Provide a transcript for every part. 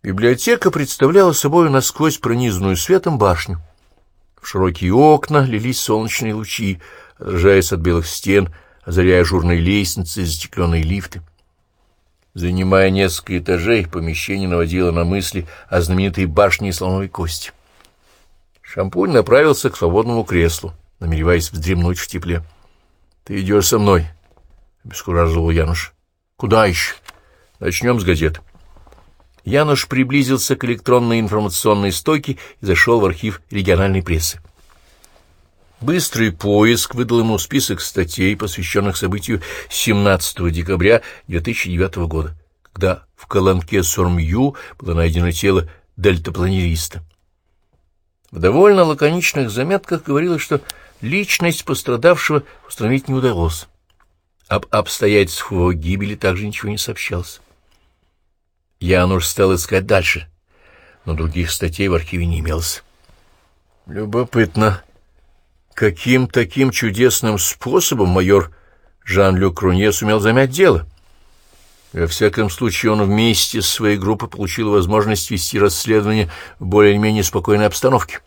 Библиотека представляла собой насквозь пронизанную светом башню. В широкие окна лились солнечные лучи, отражаясь от белых стен, озаряя ажурные лестницы и застекленные лифты. Занимая несколько этажей, помещение наводило на мысли о знаменитой башне слоновой кости. Шампунь направился к свободному креслу, намереваясь вздремнуть в тепле. — Ты идешь со мной, — обескураживал Януш. — Куда еще? — Начнем с газет. Януш приблизился к электронной информационной стойке и зашел в архив региональной прессы. Быстрый поиск выдал ему список статей, посвященных событию 17 декабря 2009 года, когда в Каланке Сормью было найдено тело дельтапланериста. В довольно лаконичных заметках говорилось, что личность пострадавшего установить не удалось. Об обстоятельствах его гибели также ничего не сообщалось. Януш стал искать дальше, но других статей в архиве не имелось. Любопытно, Каким таким чудесным способом майор Жан-Люк Рунье сумел замять дело? Во всяком случае, он вместе с своей группой получил возможность вести расследование в более-менее спокойной обстановке.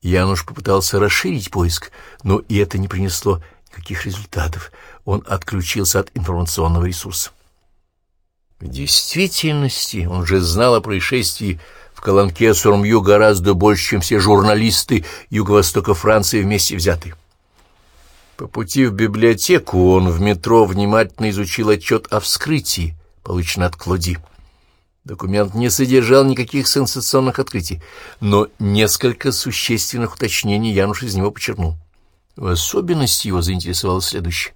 Януш попытался расширить поиск, но и это не принесло никаких результатов. Он отключился от информационного ресурса. В действительности он же знал о происшествии в Каланке Сурмью гораздо больше, чем все журналисты Юго-Востока Франции вместе взятые. По пути в библиотеку он в метро внимательно изучил отчет о вскрытии, полученный от Клоди. Документ не содержал никаких сенсационных открытий, но несколько существенных уточнений Януш из него почерпнул. В особенности его заинтересовало следующее.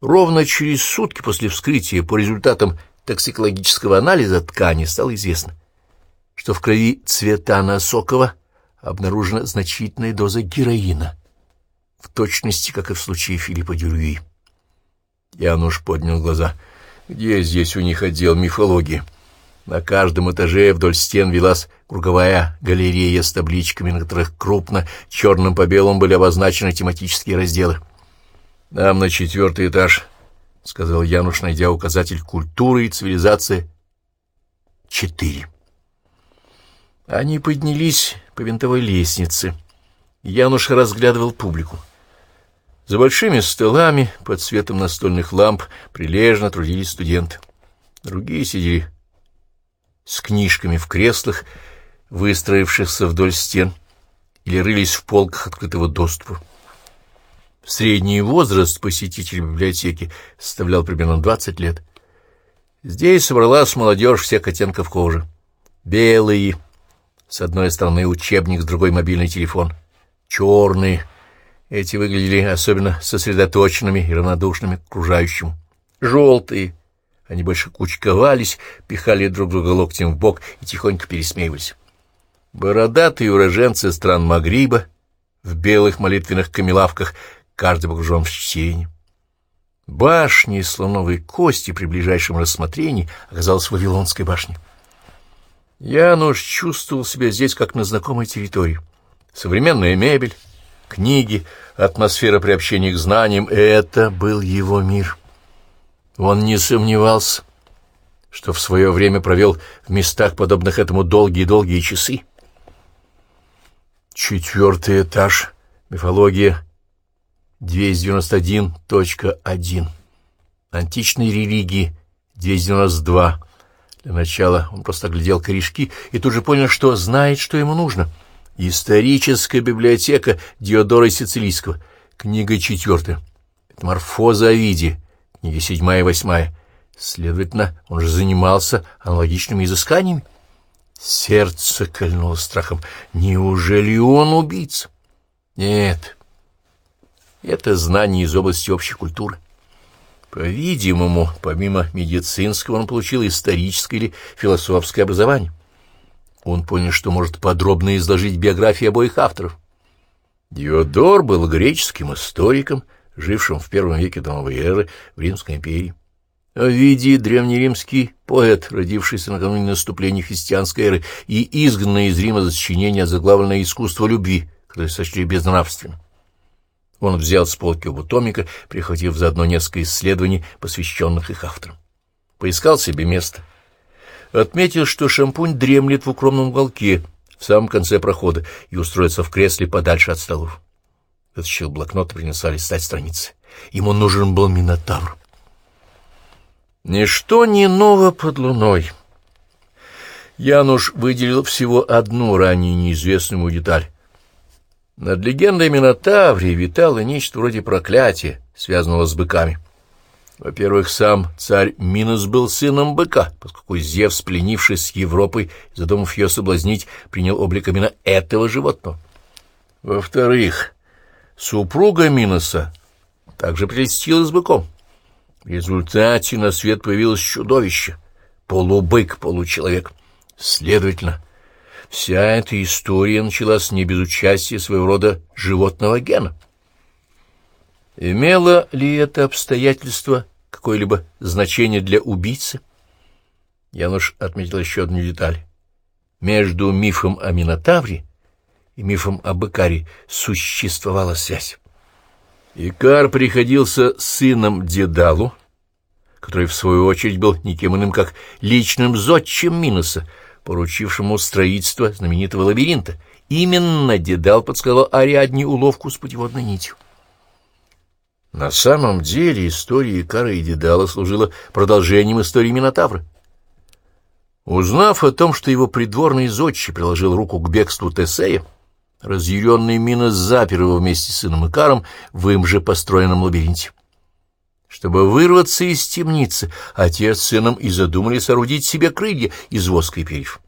Ровно через сутки после вскрытия по результатам токсикологического анализа ткани стало известно, что в крови Цветана Сокова обнаружена значительная доза героина, в точности, как и в случае Филиппа Дюрюи. Януш поднял глаза. Где здесь у них отдел мифологии? На каждом этаже вдоль стен велась круговая галерея с табличками, на которых крупно черным по белому были обозначены тематические разделы. «Нам на четвертый этаж», — сказал Януш, найдя указатель «Культура и цивилизация четыре». Они поднялись по винтовой лестнице. Януш разглядывал публику. За большими столами под светом настольных ламп прилежно трудились студенты. Другие сидели с книжками в креслах, выстроившихся вдоль стен, или рылись в полках открытого доступа. Средний возраст посетителей библиотеки составлял примерно 20 лет. Здесь собралась молодежь всех оттенков кожи. Белые, с одной стороны учебник, с другой мобильный телефон. Черные. Эти выглядели особенно сосредоточенными и равнодушными к окружающему. Желтые. Они больше кучковались, пихали друг друга локтем в бок и тихонько пересмеивались. Бородатые уроженцы стран Магриба в белых молитвенных камелавках, каждый погружен в чтение. Башня из слоновой кости при ближайшем рассмотрении оказалась Вавилонской башней. Януш чувствовал себя здесь как на знакомой территории. Современная мебель, книги, атмосфера приобщения к знаниям — это был его мир. Он не сомневался, что в свое время провел в местах, подобных этому, долгие-долгие часы. Четвертый этаж. Мифология 291.1. Античные религии 292. Для начала он просто глядел корешки и тут же понял, что знает, что ему нужно. Историческая библиотека Диодора Сицилийского. Книга четвертая. Метаморфоза Овидия. Книга седьмая и восьмая. Следовательно, он же занимался аналогичными изысканиями. Сердце кольнуло страхом. Неужели он убийца? Нет. Это знание из области общей культуры. По-видимому, помимо медицинского, он получил историческое или философское образование. Он понял, что может подробно изложить биографии обоих авторов. Диодор был греческим историком, жившим в первом веке до новой эры в Римской империи. Овидий — древнеримский поэт, родившийся накануне наступления христианской эры и изгнанный из Рима за сочинение заглавленное «Искусство любви», которое сочли безнравственным. Он взял с полки оба томика, прихватив заодно несколько исследований, посвященных их авторам. Поискал себе место. отметил, что шампунь дремлет в укромном уголке в самом конце прохода и устроится в кресле подальше от столов. Вытащил блокнот и принялся листать страницы. Ему нужен был Минотавр. Ничто не ново под луной. Януш выделил всего одну ранее неизвестную деталь. Над легендой Минотавре витало нечто вроде проклятия, связанного с быками. Во-первых, сам царь Минос был сыном быка, поскольку Зевс, пленившись с Европой, задумав ее соблазнить, принял облик именно этого животного. Во-вторых, супруга Миноса также прельстилась быком. В результате на свет появилось чудовище, полубык, получеловек. Следовательно, вся эта история началась не без участия своего рода животного гена. Имело ли это обстоятельство какое-либо значение для убийцы? Януш отметил еще одну деталь. Между мифом о Минотавре и мифом о Быкаре существовала связь. Икар приходился сыном Дедалу, который, в свою очередь, был никем иным, как личным зодчим Миноса, поручившему строительство знаменитого лабиринта. Именно Дедал подсказал Ариадне уловку с путеводной нитью. На самом деле история Икара и Дедала служила продолжением истории Минотавра. Узнав о том, что его придворный зодчий приложил руку к бегству Тесея, разъяренный Минос запер его вместе с сыном Икаром в им же построенном лабиринте. Чтобы вырваться из темницы, отец с сыном и задумали соорудить себе крылья из воска и перьев.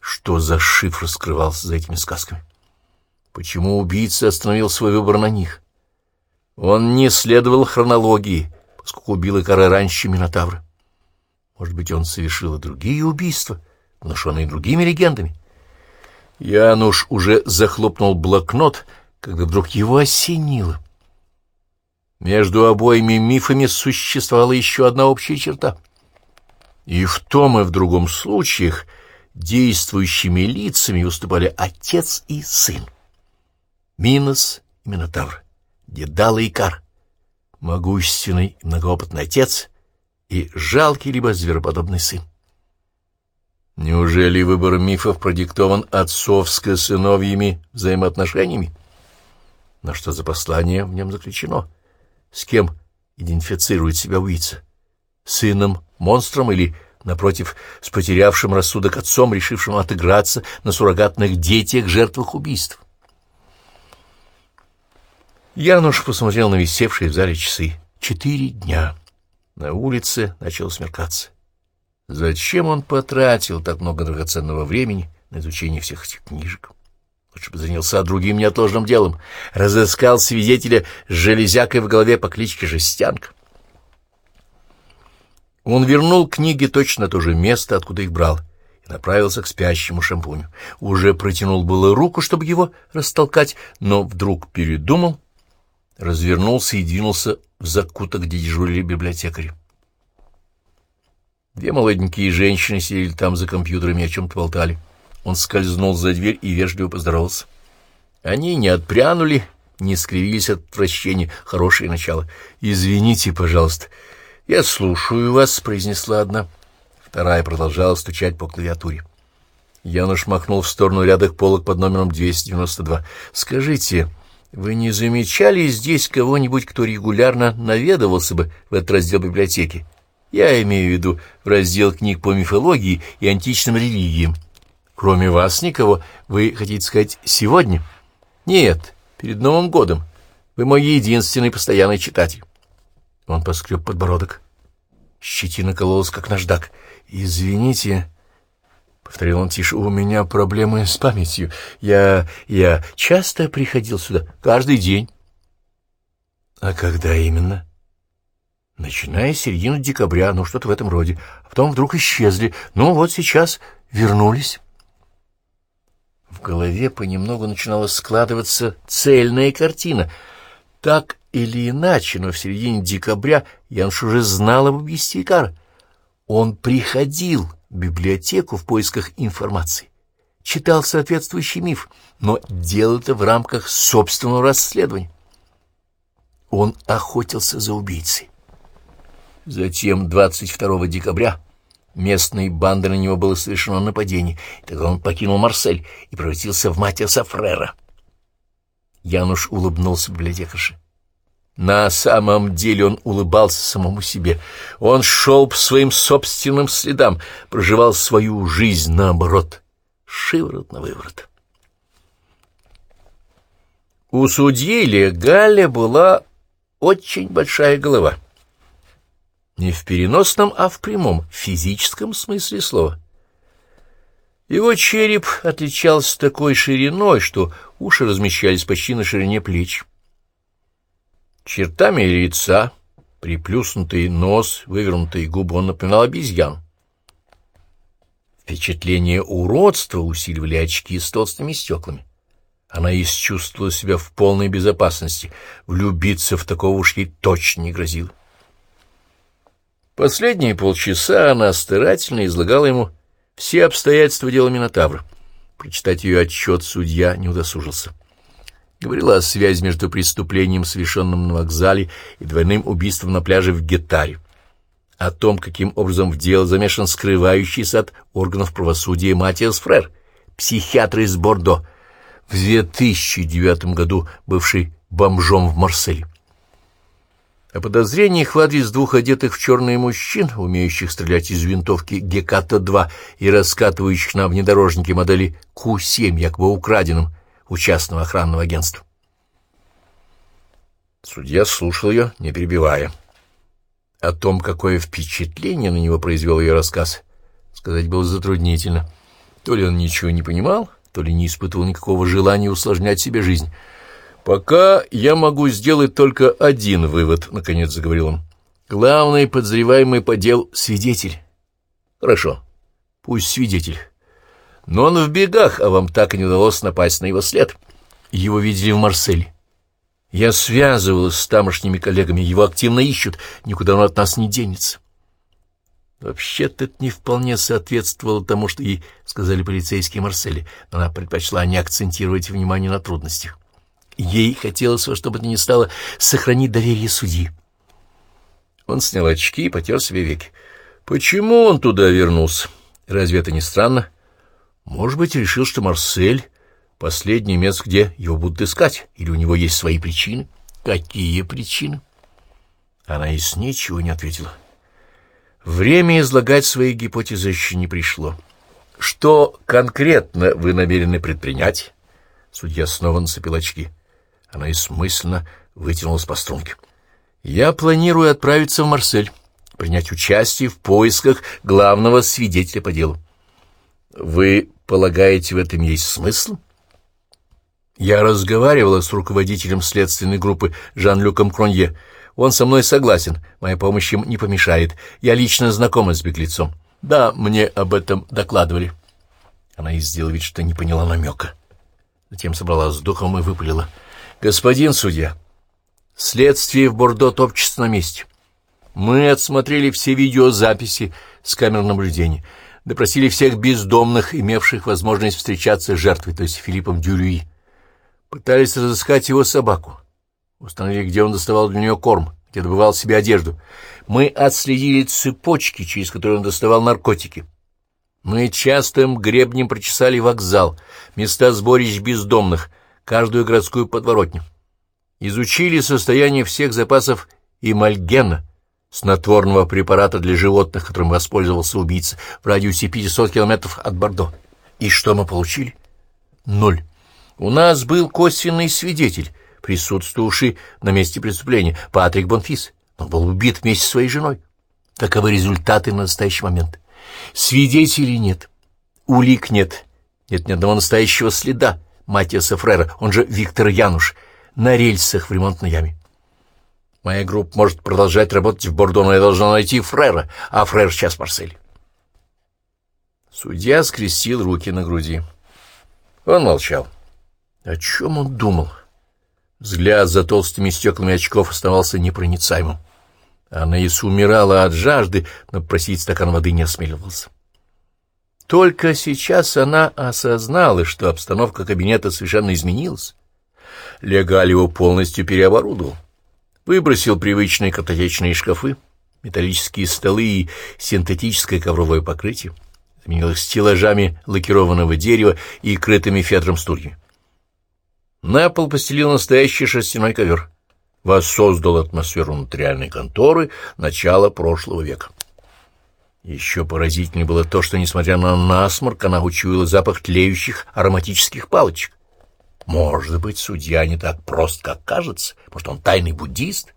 Что за шифр скрывался за этими сказками? Почему убийца остановил свой выбор на них? Он не следовал хронологии, поскольку убил Икара раньше Минотавра. Может быть, он совершил и другие убийства, внушенные другими легендами. Януш уже захлопнул блокнот, когда вдруг его осенило. Между обоими мифами существовала еще одна общая черта. И в том и в другом случаях действующими лицами выступали отец и сын. Минос и Минотавр. Дедал и Икар, могущественный и многоопытный отец и жалкий либо звероподобный сын. Неужели выбор мифов продиктован отцовско-сыновьими взаимоотношениями? Но что за послание в нем заключено? С кем идентифицирует себя убийца? Сыном, монстром или, напротив, с потерявшим рассудок отцом, решившим отыграться на суррогатных детях, жертвах убийств? Януш посмотрел на висевшие в зале часы. Четыре дня. На улице начало смеркаться. Зачем он потратил так много драгоценного времени на изучение всех этих книжек? Лучше бы занялся другим неотложным делом. Разыскал свидетеля с железякой в голове по кличке Жестянка. Он вернул книги точно то же место, откуда их брал, и направился к спящему шампуню. Уже протянул было руку, чтобы его растолкать, но вдруг передумал развернулся и двинулся в закуток, где дежурили библиотекари. Две молоденькие женщины сидели там за компьютерами и о чем-то болтали. Он скользнул за дверь и вежливо поздоровался. Они не отпрянули, не скривились от отвращения. Хорошее начало. «Извините, пожалуйста». «Я слушаю вас», — произнесла одна. Вторая продолжала стучать по клавиатуре. Януш махнул в сторону рядок полок под номером 292. «Скажите, вы не замечали здесь кого-нибудь, кто регулярно наведывался бы в этот раздел библиотеки? Я имею в виду в раздел книг по мифологии и античным религиям. Кроме вас никого, вы хотите сказать, сегодня? Нет, перед Новым годом. Вы мой единственный постоянный читатель. Он поскреб подбородок. Щетина кололась, как наждак. Извините, — повторил он тише, — у меня проблемы с памятью. Я... я часто приходил сюда, каждый день. — А когда именно? — Начиная с середины декабря, ну, что-то в этом роде. А потом вдруг исчезли. Ну, вот сейчас вернулись. В голове понемногу начинала складываться цельная картина. Так или иначе, но в середине декабря Янш уже знал об убийстве Икара. Он приходил библиотеку в поисках информации, читал соответствующий миф, но делал это в рамках собственного расследования. Он охотился за убийцей. Затем 22 декабря местной банды на него было совершено нападение, тогда он покинул Марсель и превратился в Матиаса Фрера. Януш улыбнулся библиотекарше. На самом деле он улыбался самому себе. Он шел по своим собственным следам, проживал свою жизнь наоборот, шиворот на выворот. У судьи Легаля была очень большая голова. Не в переносном, а в прямом, физическом смысле слова. Его череп отличался такой шириной, что уши размещались почти на ширине плеч. Чертами лица, приплюснутый нос, вывернутые губы он напоминал обезьян. Впечатление уродства усиливали очки с толстыми стеклами. Она чувствовала себя в полной безопасности. Влюбиться в такого уж ей точно не грозило. Последние полчаса она старательно излагала ему все обстоятельства дела Минотавра. Прочитать ее отчет судья не удосужился. Говорила о связи между преступлением, совершенным на вокзале, и двойным убийством на пляже в Гетаре. О том, каким образом в дело замешан скрывающийся от органов правосудия Матиас Фрер, психиатр из Бордо, в 2009 году бывший бомжом в Марселе. О подозрениях в адрес двух одетых в черные мужчин, умеющих стрелять из винтовки Геката-2 и раскатывающих на внедорожнике модели Q-7, якобы украденным у частного охранного агентства. Судья слушал ее, не перебивая. О том, какое впечатление на него произвел ее рассказ, сказать было затруднительно. То ли он ничего не понимал, то ли не испытывал никакого желания усложнять себе жизнь. «Пока я могу сделать только один вывод», — наконец заговорил он. «Главный подозреваемый по делу — свидетель». «Хорошо, пусть свидетель. Но он в бегах, а вам так и не удалось напасть на его след. Его видели в Марселе. Я связывалась с тамошними коллегами, его активно ищут, никуда он от нас не денется». Вообще-то это не вполне соответствовало тому, что ей сказали полицейские Марсели, но она предпочла не акцентировать внимание на трудностях. Ей хотелось во что бы то ни стало сохранить доверие судьи. Он снял очки и потер себе веки. Почему он туда вернулся? Разве это не странно? Может быть, решил, что Марсель — последнее место, где его будут искать, или у него есть свои причины? Какие причины? Она из ничего не ответила. Время излагать свои гипотезы еще не пришло. Что конкретно вы намерены предпринять? Судья снова нацепил очки. Она смысленно вытянулась по струнке. Я планирую отправиться в Марсель, принять участие в поисках главного свидетеля по делу. Вы полагаете, в этом есть смысл? Я разговаривала с руководителем следственной группы Жан-Люком Кронье. Он со мной согласен, моя помощь им не помешает. Я лично знакома с беглецом. Да, мне об этом докладывали. Она и сделала вид, что не поняла намека. Затем собралась с духом и выпалила. «Господин судья, следствие в Бордо топчется на месте. Мы отсмотрели все видеозаписи с камер наблюдения, допросили всех бездомных, имевших возможность встречаться с жертвой, то есть Филиппом Дюрюи. Пытались разыскать его собаку. Установили, где он доставал для нее корм, где добывал себе одежду. Мы отследили цепочки, через которые он доставал наркотики. Мы частым гребнем прочесали вокзал, места сборищ бездомных, каждую городскую подворотню. Изучили состояние всех запасов имальгена, снотворного препарата для животных, которым воспользовался убийца, в радиусе 500 километров от Бордо. И что мы получили? Ноль. У нас был косвенный свидетель, присутствовавший на месте преступления, Патрик Бонфис. Он был убит вместе со своей женой. Таковы результаты на настоящий момент. Свидетелей нет, улик нет, нет ни одного настоящего следа Матиаса Фрера, он же Виктор Януш, на рельсах в ремонтной яме. Моя группа может продолжать работать в Бордо, но я должна найти Фрера, а Фрер сейчас в Марселе. Судья скрестил руки на груди. Он молчал. О чем он думал? Взгляд за толстыми стеклами очков оставался непроницаемым. Анаис умирала от жажды, но просить стакан воды не осмеливался. Только сейчас она осознала, что обстановка кабинета совершенно изменилась. Легаль его полностью переоборудовал. Выбросил привычные картотечные шкафы, металлические столы и синтетическое ковровое покрытие, заменил их стеллажами лакированного дерева и крытыми фетром стульями. На пол постелил настоящий шерстяной ковер. Воссоздал атмосферу нотариальной конторы начала прошлого века. Еще поразительнее было то, что, несмотря на насморк, она учуяла запах тлеющих ароматических палочек. Может быть, судья не так прост, как кажется. Может, он тайный буддист,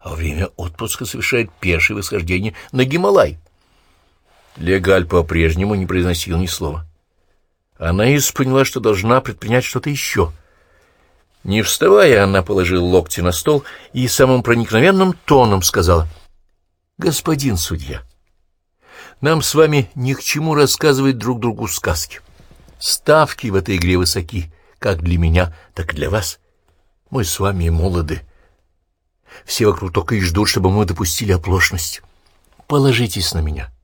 а во время отпуска совершает пешее восхождение на Гималай. Легаль по-прежнему не произносил ни слова. Она и поняла, что должна предпринять что-то еще. Не вставая, она положила локти на стол и самым проникновенным тоном сказала, «Господин судья, нам с вами ни к чему рассказывать друг другу сказки. Ставки в этой игре высоки, как для меня, так и для вас. Мы с вами молоды. Все вокруг только и ждут, чтобы мы допустили оплошность. Положитесь на меня».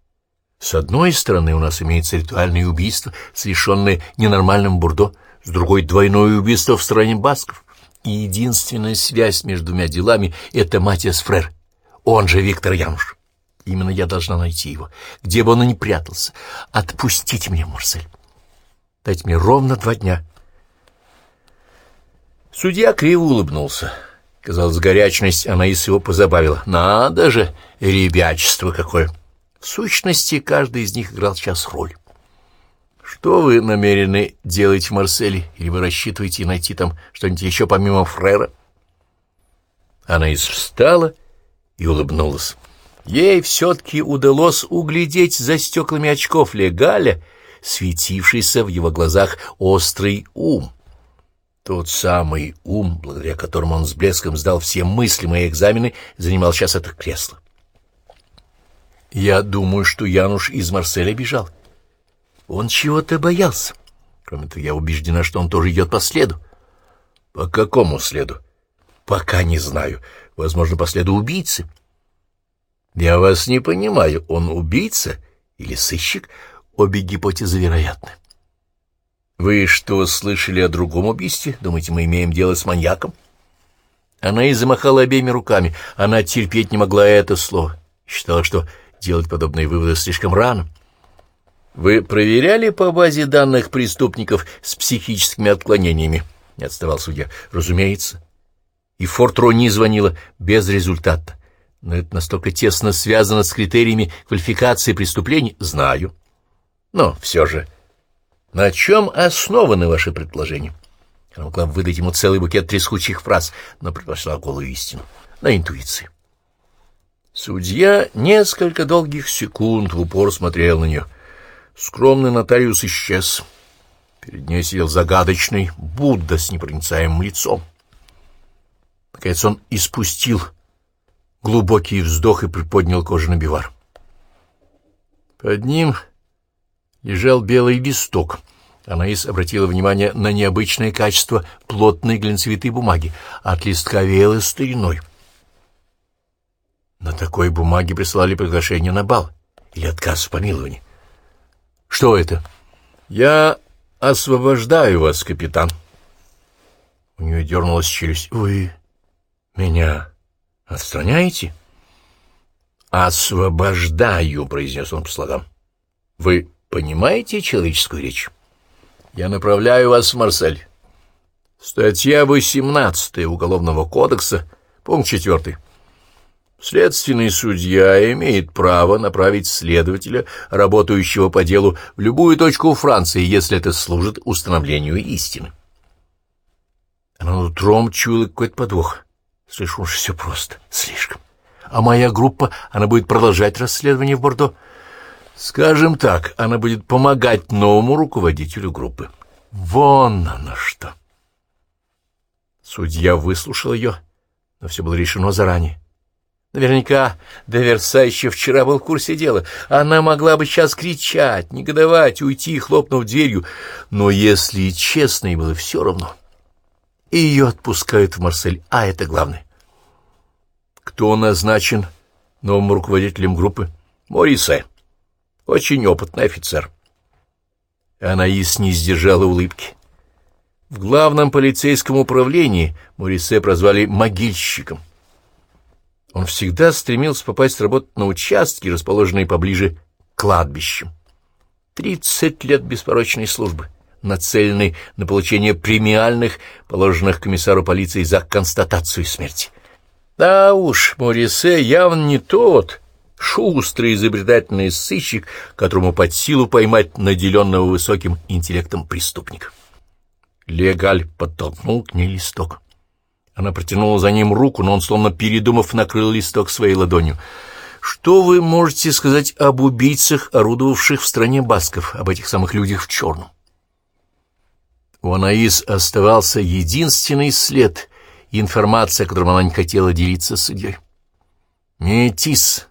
С одной стороны у нас имеется ритуальное убийство, совершенное ненормальным бурдо, с другой — двойное убийство в стране басков. И единственная связь между двумя делами — это Матиас Фрер, он же Виктор Януш. Именно я должна найти его, где бы он ни прятался. Отпустите меня, Марсель. Дайте мне ровно два дня. Судья криво улыбнулся. Казалось, горячность Анаис его позабавила. Надо же, ребячество какое! В сущности, каждый из них играл сейчас роль. Что вы намерены делать в Марселе? Или вы рассчитываете найти там что-нибудь еще помимо Фрера? Она встала и улыбнулась. Ей все-таки удалось углядеть за стеклами очков Легаля, светившийся в его глазах острый ум. Тот самый ум, благодаря которому он с блеском сдал все мыслимые экзамены, занимал сейчас это кресло. Я думаю, что Януш из Марселя бежал. Он чего-то боялся. Кроме того, я убеждена, что он тоже идет по следу. По какому следу? Пока не знаю. Возможно, по следу убийцы. Я вас не понимаю. Он убийца или сыщик? Обе гипотезы вероятны. Вы что, слышали о другом убийстве? Думаете, мы имеем дело с маньяком? Она и замахала обеими руками. Она терпеть не могла это слово. Считала, что делать подобные выводы слишком рано. Вы проверяли по базе данных преступников с психическими отклонениями? Не отставал судья. Разумеется. И Фортро не звонила без результата. Но это настолько тесно связано с критериями квалификации преступлений. Знаю. Но все же... На чем основаны ваши предположения? Она могла выдать ему целый букет трескучих фраз, но предпочла голую истину. На интуиции. Судья несколько долгих секунд в упор смотрел на нее. Скромный нотариус исчез. Перед ней сидел загадочный Будда с непроницаемым лицом. Наконец он испустил глубокий вздох и приподнял кожаный бивар. Под ним лежал белый листок. Анаис обратила внимание на необычное качество плотной глинцевитой бумаги. От листка веяло стариной. На такой бумаге прислали приглашение на бал или отказ в помиловании. Что это? Я освобождаю вас, капитан. У нее дернулась челюсть. Вы меня отстраняете? Освобождаю, произнес он по слогам. Вы понимаете человеческую речь? Я направляю вас в Марсель. Статья 18 Уголовного кодекса, пункт 4. Следственный судья имеет право направить следователя, работающего по делу, в любую точку Франции, если это служит установлению истины. Она утром чуяла какой-то подвох. Слишком уж все просто. Слишком. А моя группа, она будет продолжать расследование в Бордо? Скажем так, она будет помогать новому руководителю группы. Вон оно что! Судья выслушал ее, но все было решено заранее. Наверняка Деверса еще вчера был в курсе дела. Она могла бы сейчас кричать, негодовать, уйти, хлопнув дверью. Но, если честно, ей было все равно. И ее отпускают в Марсель, а это главное. Кто назначен новым руководителем группы? Морисе. Очень опытный офицер. Анаис не сдержала улыбки. В главном полицейском управлении Морисе прозвали «могильщиком». Он всегда стремился попасть работать на участки, расположенные поближе к кладбищам. Тридцать лет беспорочной службы, нацеленной на получение премиальных, положенных комиссару полиции за констатацию смерти. Да уж, Морисе явно не тот шустрый изобретательный сыщик, которому под силу поймать наделенного высоким интеллектом преступника. Легаль подтолкнул к ней листок. Она протянула за ним руку, но он, словно передумав, накрыл листок своей ладонью. «Что вы можете сказать об убийцах, орудовавших в стране басков, об этих самых людях в черном?» У Анаис оставался единственный след, информация, которым она не хотела делиться с судьей. Метис,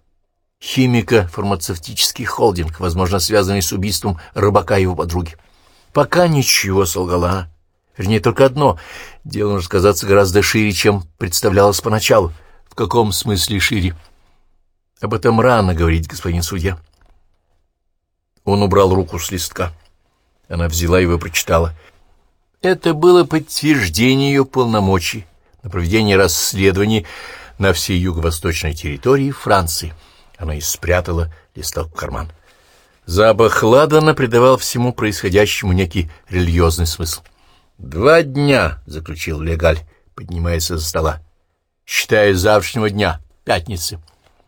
химико-фармацевтический холдинг, возможно, связанный с убийством рыбака и его подруги. «Пока ничего», — солгала Вернее, только одно. Дело может казаться гораздо шире, чем представлялось поначалу. В каком смысле шире? Об этом рано говорить, господин судья. Он убрал руку с листка. Она взяла его и прочитала. Это было подтверждение ее полномочий на проведение расследований на всей юго-восточной территории Франции. Она и спрятала листок в карман. Запах ладана придавал всему происходящему некий религиозный смысл. «Два дня», — заключил Легаль, поднимаясь за стола, — «считая завтрашнего дня, пятницы.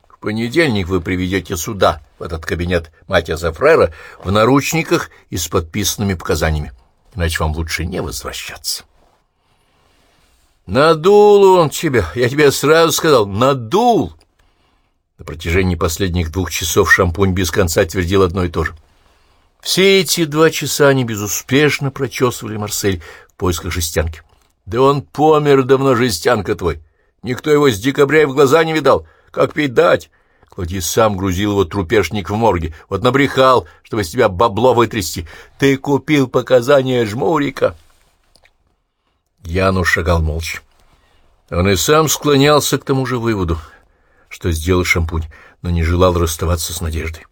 В понедельник вы приведете сюда, в этот кабинет Матиаса Фрера, в наручниках и с подписанными показаниями, иначе вам лучше не возвращаться». «Надул он тебя, я тебе сразу сказал, надул!» На протяжении последних двух часов шампунь без конца твердил одно и то же. Все эти два часа они безуспешно прочесывали Марсель в поисках жестянки. Да он помер давно, жестянка твой. Никто его с декабря и в глаза не видал. Как пить дать? Клоди сам грузил его трупешник в морге. Вот набрехал, чтобы с тебя бабло вытрясти. Ты купил показания жмурика. Януш шагал молча. Он и сам склонялся к тому же выводу, что сделал шампунь, но не желал расставаться с надеждой.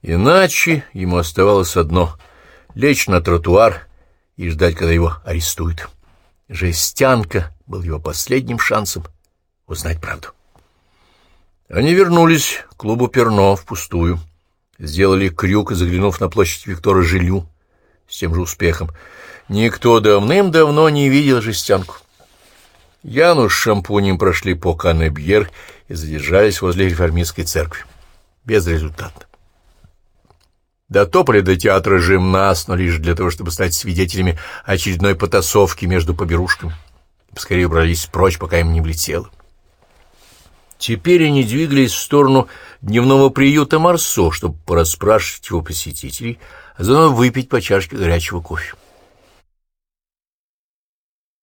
Иначе ему оставалось одно — лечь на тротуар и ждать, когда его арестуют. Жестянка был его последним шансом узнать правду. Они вернулись к клубу Перно впустую, сделали крюк заглянув на площадь Виктора Жилю, с тем же успехом, никто давным-давно не видел жестянку. Яну с шампунем прошли по Каннебьер и задержались возле реформистской церкви. Безрезультатно. Дотопали до театра «Жимнас», но лишь для того, чтобы стать свидетелями очередной потасовки между поберушками. Поскорее убрались прочь, пока им не влетело. Теперь они двигались в сторону дневного приюта Марсо, чтобы порасспрашивать его посетителей, а заодно выпить по чашке горячего кофе.